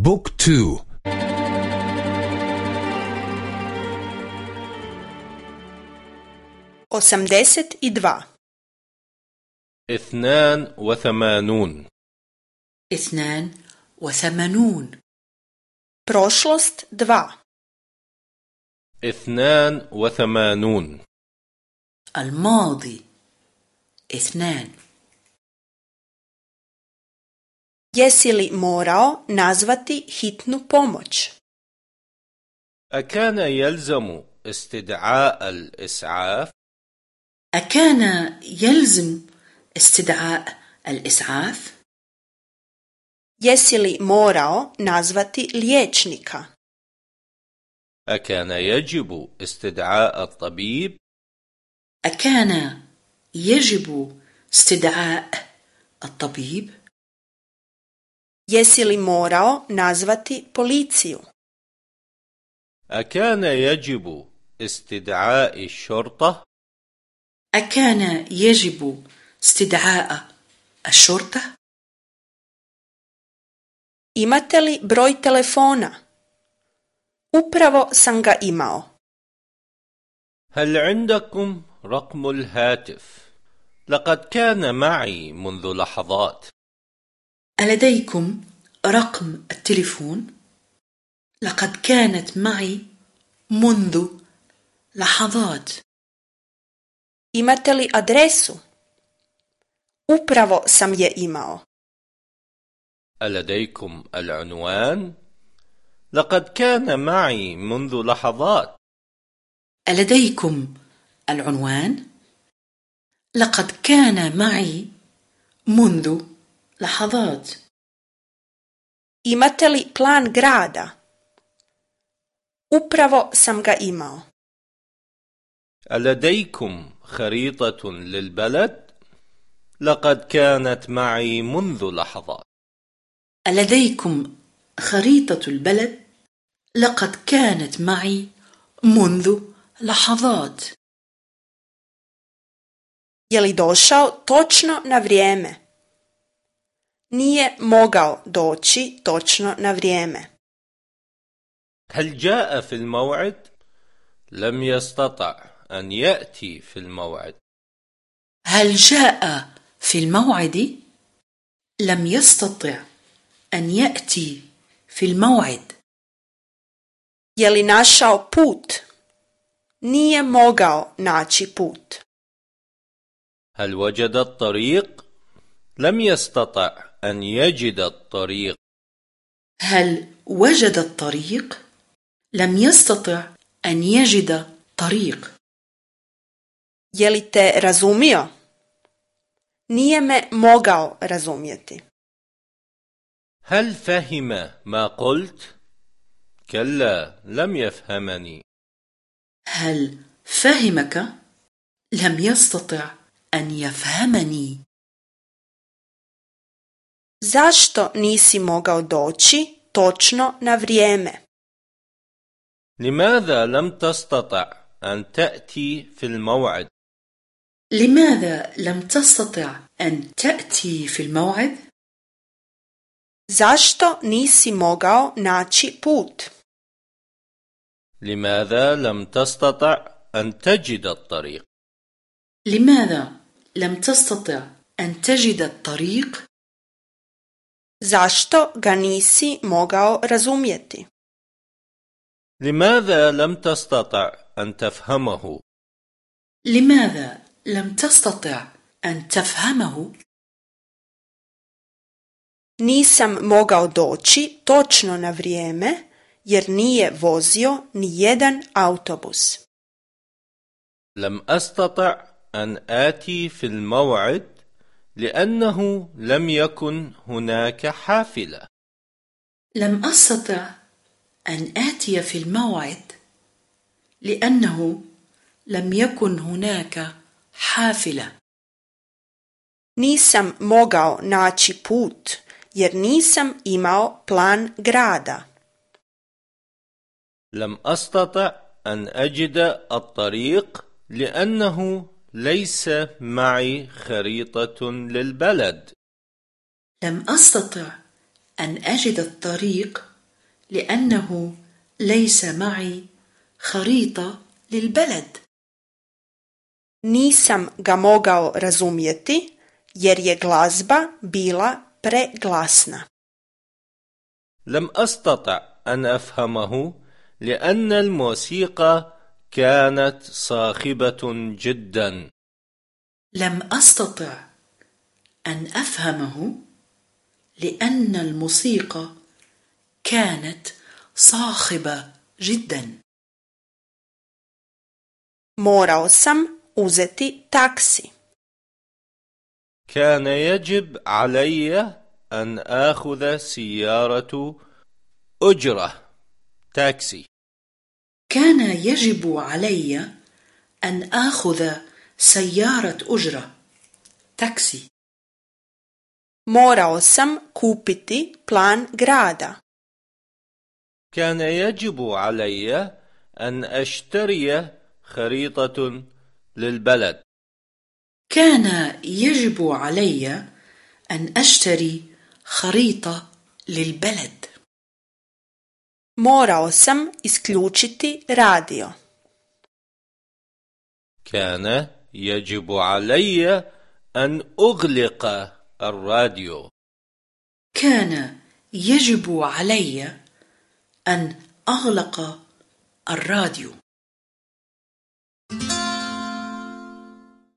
بوك تو. i dva اثنان وثمانون. اثنان وثمانون. prošlost dva اثنان وثمانون. الماضي. اثنان Jesi li morao nazvati hitnu pomoć? أكان يلزم استدعاء الإسعاف؟ أكان يلزم استدعاء الإسعاف؟ Jesi li morao nazvati liječnika? أكان يجب استدعاء الطبيب؟ أكان يجب استدعاء الطبيب؟ Jesi li morao nazvati policiju? أكان يجب استدعاء الشرطة؟ أكان يجب استدعاء الشرطة؟ Imate li broj telefona? Upravo sam ga imao. هل عندكم رقم الهاتف؟ لقد كان معي منذ لحظات ألديكم رقم التليفون؟ لقد كانت معي منذ لحظات Imate li adresu? Upravo sam je imao. ألديكم العنوان؟ لقد كان معي منذ لحظات ألديكم العنوان؟ لقد كان معي منذ لحظات Imate li plan grada? Upravo sam ga imao. ألديكم خريطة للبلد؟ لقد كانت معي منذ لحظات ألديكم خريطة البلد؟ لقد كانت معي منذ لحظات Je li došao točno na vrijeme? Nije mogao doći točno na vrijeme. هل جاء في الموعد؟ لم يستطع أن يأتي في الموعد هل جاء في الموعد؟ لم يستطع أن يأتي في الموعد Je li našao put? Nije mogao naći put. هل وجد الطريق؟ لم يستطع أن يجد الطريق هل وجد الطريق؟ لم يستطع أن يجد طريق Je li te razumio? Nije me mogao razumjeti. هل فهم ما قلت؟ كلا لم يفهمني هل فهمك؟ لم يستطع أن يفهمني Zašto nisi mogao doći točno na vrijeme? لماذا لم تستطع أن تأتي في الموعد؟ لماذا لم تستطع أن تأتي في الموعد؟ Zašto nisi mogao naći put? لماذا لم تستطع أن تجد الطريق؟ لماذا لم تستطع أن تجد الطريق؟ Zašto ga nisi mogao razumjeti? لماذا لم تستطع أن تفهمه؟ لماذا لم تستطع أن تفهمه؟ Nisam mogao doći točno na vrijeme jer nije vozio ni jedan autobus. لم أستطع أن آتي في الموعد لأنه لم يكن هناك حافلة لم أستطع أن آتي في الموعد لأنه لم يكن هناك حافلة Nisam mogao naći put jer nisam imao plan grada. لم أستطع أن أجد الطريق لأنه ليس معي خريطة للبلد لم أستطع أن أجد الطريق لأنه ليس معي خريطة للبلد Nisam ga mogao razumjeti jer je glazba bila preglasna. لم أستطع أن أفهمه لأن الموسيقى كانت صاخبة جدا. لم أستطع أن أفهمه لأن الموسيقى كانت صاخبة جدا. Morao sam uzeti taksi. كان يجب علي أن آخذ سيارة أجرة تاكسي. كان يجب علي أن آخذ سيارة أجرة تاكسي. Morao sam kupiti plan grada. كان يجب علي أن أشتري خريطة للبلد. كان يجب علي أن أشتري خريطة للبلد. Morao sam isključiti radio. كان يجب علي أن أغلق الراديو. كان يجب علي أن أغلق الراديو.